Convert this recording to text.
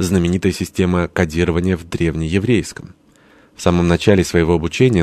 знаменитая система кодирования в древнееврейском. В самом начале своего обучения